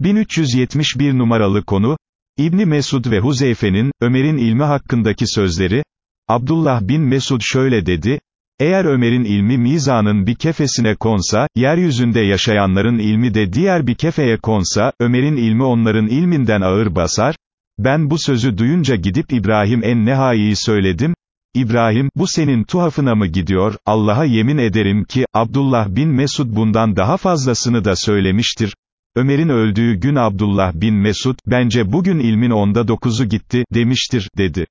1371 numaralı konu, İbni Mesud ve Huzeyfe'nin, Ömer'in ilmi hakkındaki sözleri, Abdullah bin Mesud şöyle dedi, eğer Ömer'in ilmi mizanın bir kefesine konsa, yeryüzünde yaşayanların ilmi de diğer bir kefeye konsa, Ömer'in ilmi onların ilminden ağır basar, ben bu sözü duyunca gidip İbrahim en-Nehai'yi söyledim, İbrahim, bu senin tuhafına mı gidiyor, Allah'a yemin ederim ki, Abdullah bin Mesud bundan daha fazlasını da söylemiştir, Ömer'in öldüğü gün Abdullah bin Mesud, bence bugün ilmin onda dokuzu gitti, demiştir, dedi.